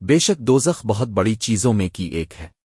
بے شک دوزخ بہت بڑی چیزوں میں کی ایک ہے۔